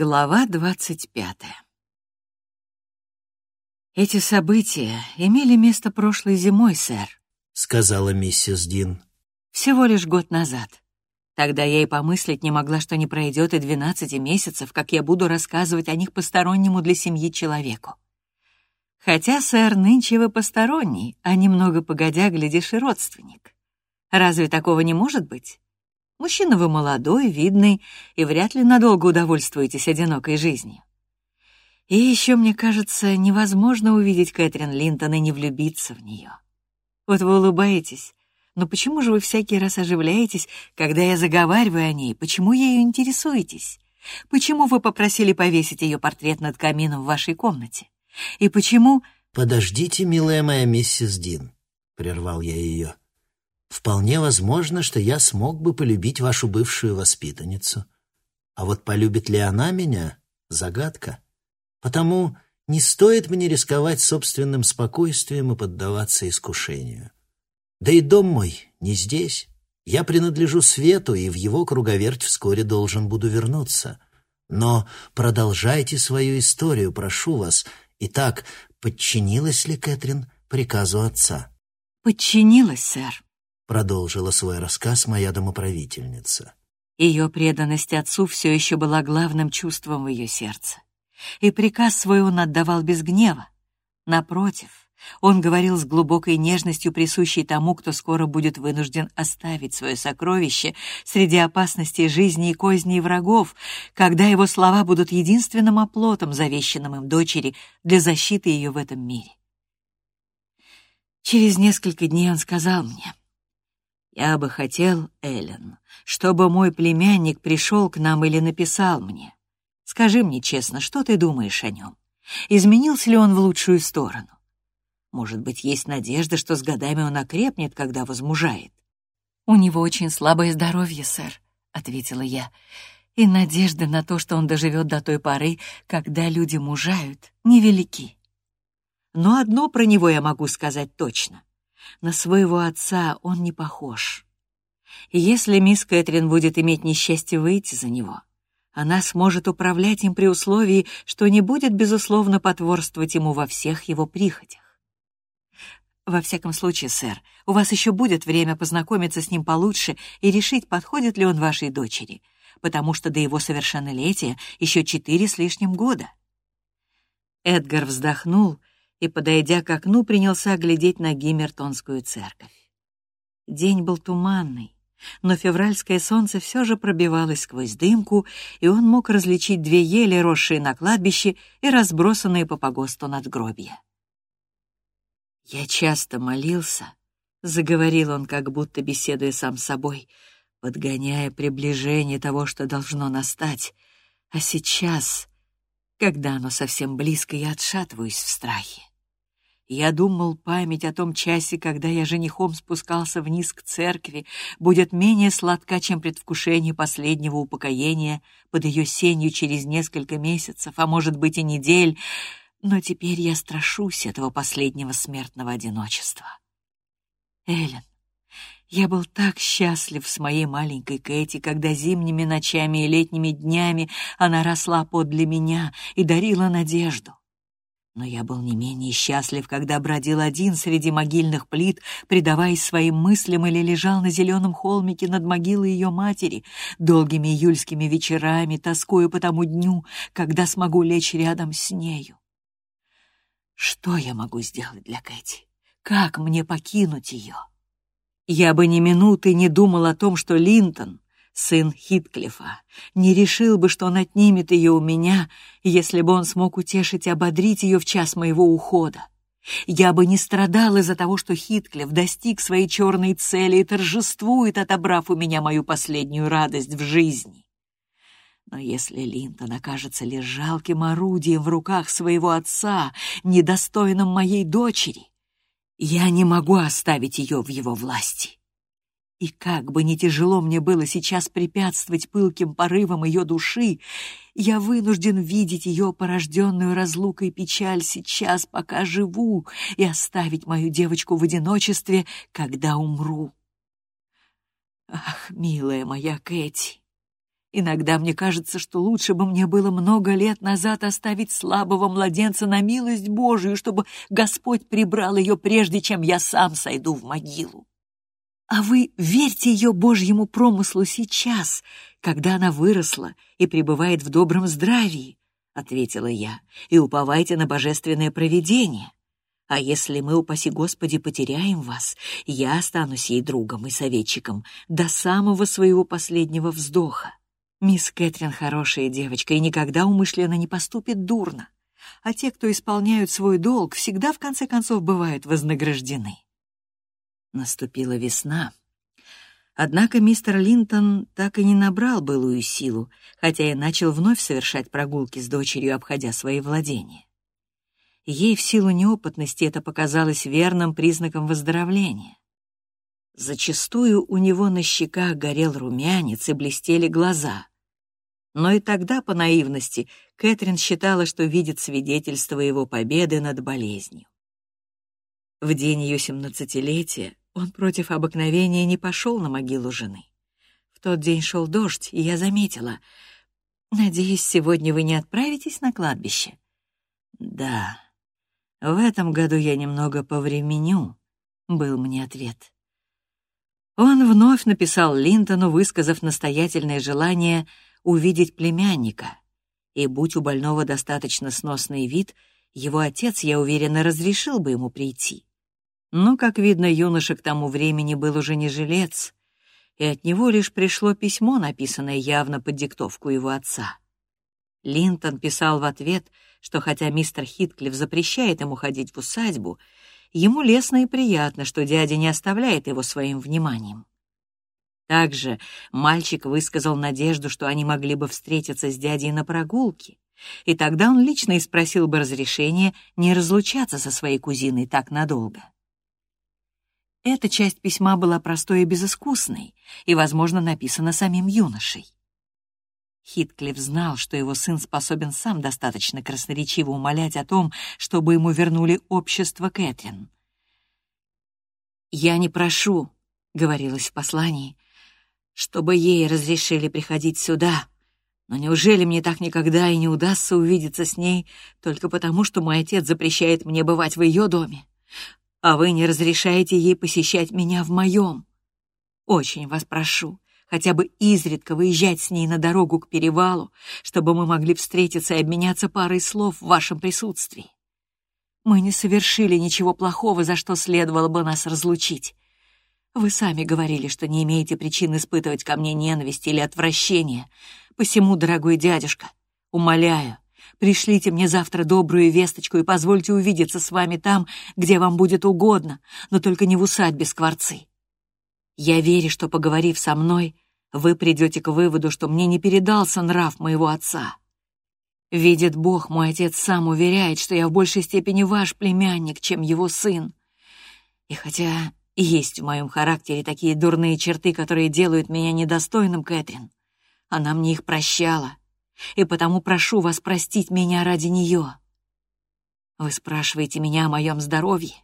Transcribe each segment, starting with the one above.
Глава двадцать пятая «Эти события имели место прошлой зимой, сэр», — сказала миссис Дин. «Всего лишь год назад. Тогда я и помыслить не могла, что не пройдет и двенадцати месяцев, как я буду рассказывать о них постороннему для семьи человеку. Хотя, сэр, нынче вы посторонний, а немного погодя, глядишь, и родственник. Разве такого не может быть?» Мужчина вы молодой, видный, и вряд ли надолго удовольствуетесь одинокой жизнью. И еще, мне кажется, невозможно увидеть Кэтрин Линтон и не влюбиться в нее. Вот вы улыбаетесь, но почему же вы всякий раз оживляетесь, когда я заговариваю о ней? Почему ею интересуетесь? Почему вы попросили повесить ее портрет над камином в вашей комнате? И почему... «Подождите, милая моя миссис Дин», — прервал я ее. Вполне возможно, что я смог бы полюбить вашу бывшую воспитанницу. А вот полюбит ли она меня — загадка. Потому не стоит мне рисковать собственным спокойствием и поддаваться искушению. Да и дом мой не здесь. Я принадлежу свету, и в его круговерть вскоре должен буду вернуться. Но продолжайте свою историю, прошу вас. Итак, подчинилась ли Кэтрин приказу отца? Подчинилась, сэр продолжила свой рассказ моя домоправительница. Ее преданность отцу все еще была главным чувством в ее сердце. И приказ свой он отдавал без гнева. Напротив, он говорил с глубокой нежностью, присущей тому, кто скоро будет вынужден оставить свое сокровище среди опасностей жизни и козней врагов, когда его слова будут единственным оплотом, завещанным им дочери, для защиты ее в этом мире. Через несколько дней он сказал мне, я бы хотел, Эллен, чтобы мой племянник пришел к нам или написал мне. Скажи мне честно, что ты думаешь о нем? Изменился ли он в лучшую сторону? Может быть, есть надежда, что с годами он окрепнет, когда возмужает? «У него очень слабое здоровье, сэр», — ответила я, «и надежды на то, что он доживет до той поры, когда люди мужают, невелики. Но одно про него я могу сказать точно. На своего отца он не похож. И если мисс Кэтрин будет иметь несчастье выйти за него, она сможет управлять им при условии, что не будет, безусловно, потворствовать ему во всех его прихотях. Во всяком случае, сэр, у вас еще будет время познакомиться с ним получше и решить, подходит ли он вашей дочери, потому что до его совершеннолетия еще четыре с лишним года. Эдгар вздохнул и, подойдя к окну, принялся глядеть на Гиммертонскую церковь. День был туманный, но февральское солнце все же пробивалось сквозь дымку, и он мог различить две ели, росшие на кладбище и разбросанные по погосту надгробья. «Я часто молился», — заговорил он, как будто беседуя сам с собой, подгоняя приближение того, что должно настать, а сейчас, когда оно совсем близко, я отшатываюсь в страхе. Я думал, память о том часе, когда я женихом спускался вниз к церкви, будет менее сладка, чем предвкушение последнего упокоения под ее сенью через несколько месяцев, а может быть и недель, но теперь я страшусь этого последнего смертного одиночества. Эллен, я был так счастлив с моей маленькой Кэти, когда зимними ночами и летними днями она росла подле меня и дарила надежду. Но я был не менее счастлив, когда бродил один среди могильных плит, предаваясь своим мыслям или лежал на зеленом холмике над могилой ее матери, долгими июльскими вечерами, тоскуя по тому дню, когда смогу лечь рядом с нею. Что я могу сделать для Кэти? Как мне покинуть ее? Я бы ни минуты не думал о том, что Линтон сын Хитклифа, не решил бы, что он отнимет ее у меня, если бы он смог утешить и ободрить ее в час моего ухода. Я бы не страдал из-за того, что Хитклифф достиг своей черной цели и торжествует, отобрав у меня мою последнюю радость в жизни. Но если Линтон окажется лишь жалким орудием в руках своего отца, недостойным моей дочери, я не могу оставить ее в его власти. И как бы ни тяжело мне было сейчас препятствовать пылким порывам ее души, я вынужден видеть ее порожденную разлукой печаль сейчас, пока живу, и оставить мою девочку в одиночестве, когда умру. Ах, милая моя Кэти, Иногда мне кажется, что лучше бы мне было много лет назад оставить слабого младенца на милость Божию, чтобы Господь прибрал ее прежде, чем я сам сойду в могилу. А вы верьте ее Божьему промыслу сейчас, когда она выросла и пребывает в добром здравии, — ответила я, — и уповайте на божественное провидение. А если мы, упаси Господи, потеряем вас, я останусь ей другом и советчиком до самого своего последнего вздоха. Мисс Кэтрин хорошая девочка и никогда умышленно не поступит дурно. А те, кто исполняют свой долг, всегда в конце концов бывают вознаграждены. Наступила весна. Однако мистер Линтон так и не набрал былую силу, хотя и начал вновь совершать прогулки с дочерью, обходя свои владения. Ей в силу неопытности это показалось верным признаком выздоровления. Зачастую у него на щеках горел румянец и блестели глаза. Но и тогда, по наивности, Кэтрин считала, что видит свидетельство его победы над болезнью. В день ее семнадцатилетия он против обыкновения не пошел на могилу жены. В тот день шел дождь, и я заметила. «Надеюсь, сегодня вы не отправитесь на кладбище?» «Да, в этом году я немного повременю», — был мне ответ. Он вновь написал Линтону, высказав настоятельное желание увидеть племянника. И будь у больного достаточно сносный вид, его отец, я уверена, разрешил бы ему прийти. Но, как видно, юноша к тому времени был уже не жилец, и от него лишь пришло письмо, написанное явно под диктовку его отца. Линтон писал в ответ, что хотя мистер Хитклифф запрещает ему ходить в усадьбу, ему лестно и приятно, что дядя не оставляет его своим вниманием. Также мальчик высказал надежду, что они могли бы встретиться с дядей на прогулке, и тогда он лично и спросил бы разрешения не разлучаться со своей кузиной так надолго. Эта часть письма была простой и безыскусной, и, возможно, написана самим юношей. Хитклифф знал, что его сын способен сам достаточно красноречиво умолять о том, чтобы ему вернули общество Кэтрин. «Я не прошу», — говорилось в послании, — «чтобы ей разрешили приходить сюда, но неужели мне так никогда и не удастся увидеться с ней только потому, что мой отец запрещает мне бывать в ее доме, а вы не разрешаете ей посещать меня в моем? Очень вас прошу, хотя бы изредка выезжать с ней на дорогу к перевалу, чтобы мы могли встретиться и обменяться парой слов в вашем присутствии. Мы не совершили ничего плохого, за что следовало бы нас разлучить. Вы сами говорили, что не имеете причин испытывать ко мне ненависть или отвращение. Посему, дорогой дядюшка, умоляю, пришлите мне завтра добрую весточку и позвольте увидеться с вами там, где вам будет угодно, но только не в усадьбе Скворцы. Я верю, что, поговорив со мной, вы придете к выводу, что мне не передался нрав моего отца. Видит Бог, мой отец сам уверяет, что я в большей степени ваш племянник, чем его сын. И хотя есть в моем характере такие дурные черты, которые делают меня недостойным Кэтрин, она мне их прощала, и потому прошу вас простить меня ради нее. Вы спрашиваете меня о моем здоровье?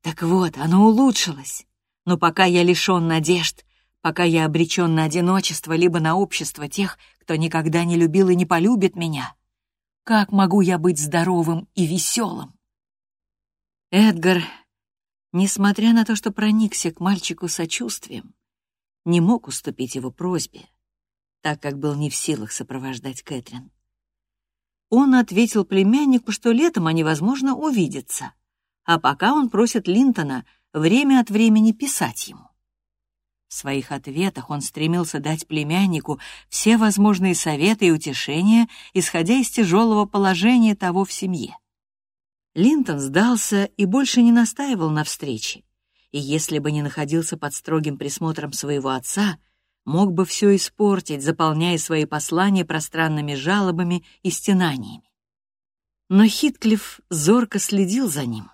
Так вот, оно улучшилось. Но пока я лишён надежд, пока я обречен на одиночество либо на общество тех, кто никогда не любил и не полюбит меня, как могу я быть здоровым и веселым? Эдгар, несмотря на то, что проникся к мальчику сочувствием, не мог уступить его просьбе, так как был не в силах сопровождать Кэтрин. Он ответил племяннику, что летом они, возможно, увидятся, а пока он просит Линтона время от времени писать ему. В своих ответах он стремился дать племяннику все возможные советы и утешения, исходя из тяжелого положения того в семье. Линтон сдался и больше не настаивал на встрече, и если бы не находился под строгим присмотром своего отца, мог бы все испортить, заполняя свои послания пространными жалобами и стенаниями. Но Хитклифф зорко следил за ним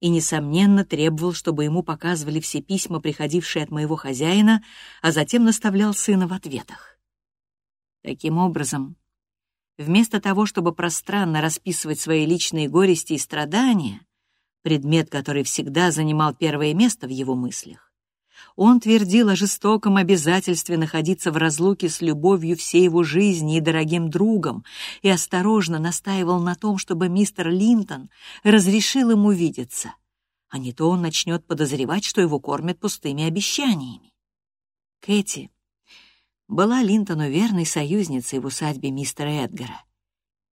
и, несомненно, требовал, чтобы ему показывали все письма, приходившие от моего хозяина, а затем наставлял сына в ответах. Таким образом, вместо того, чтобы пространно расписывать свои личные горести и страдания, предмет, который всегда занимал первое место в его мыслях, Он твердил о жестоком обязательстве находиться в разлуке с любовью всей его жизни и дорогим другом и осторожно настаивал на том, чтобы мистер Линтон разрешил ему видеться, а не то он начнет подозревать, что его кормят пустыми обещаниями. Кэти была Линтону верной союзницей в усадьбе мистера Эдгара,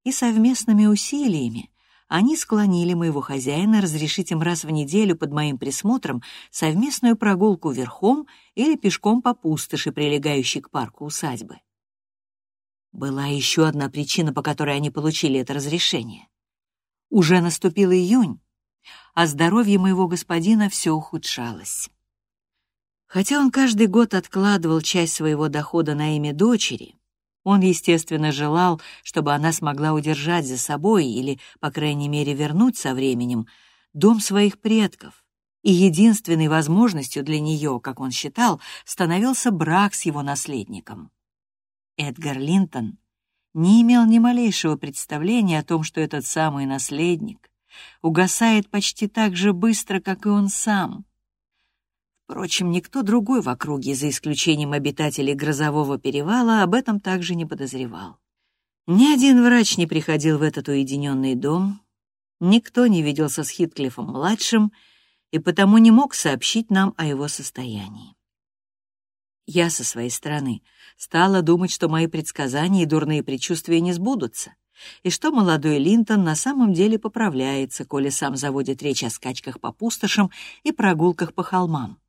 и совместными усилиями они склонили моего хозяина разрешить им раз в неделю под моим присмотром совместную прогулку верхом или пешком по пустоши, прилегающей к парку усадьбы. Была еще одна причина, по которой они получили это разрешение. Уже наступил июнь, а здоровье моего господина все ухудшалось. Хотя он каждый год откладывал часть своего дохода на имя дочери, он, естественно, желал, чтобы она смогла удержать за собой или, по крайней мере, вернуть со временем дом своих предков. И единственной возможностью для нее, как он считал, становился брак с его наследником. Эдгар Линтон не имел ни малейшего представления о том, что этот самый наследник угасает почти так же быстро, как и он сам — Впрочем, никто другой в округе, за исключением обитателей Грозового перевала, об этом также не подозревал. Ни один врач не приходил в этот уединенный дом, никто не виделся с Хитклифом-младшим и потому не мог сообщить нам о его состоянии. Я со своей стороны стала думать, что мои предсказания и дурные предчувствия не сбудутся, и что молодой Линтон на самом деле поправляется, коли сам заводит речь о скачках по пустошам и прогулках по холмам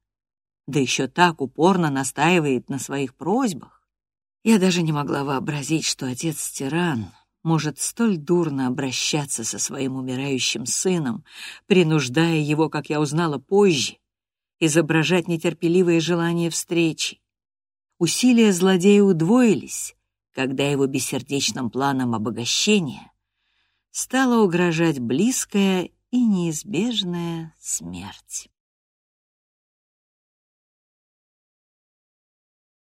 да еще так упорно настаивает на своих просьбах. Я даже не могла вообразить, что отец-тиран может столь дурно обращаться со своим умирающим сыном, принуждая его, как я узнала позже, изображать нетерпеливое желание встречи. Усилия злодея удвоились, когда его бессердечным планом обогащения стала угрожать близкая и неизбежная смерть.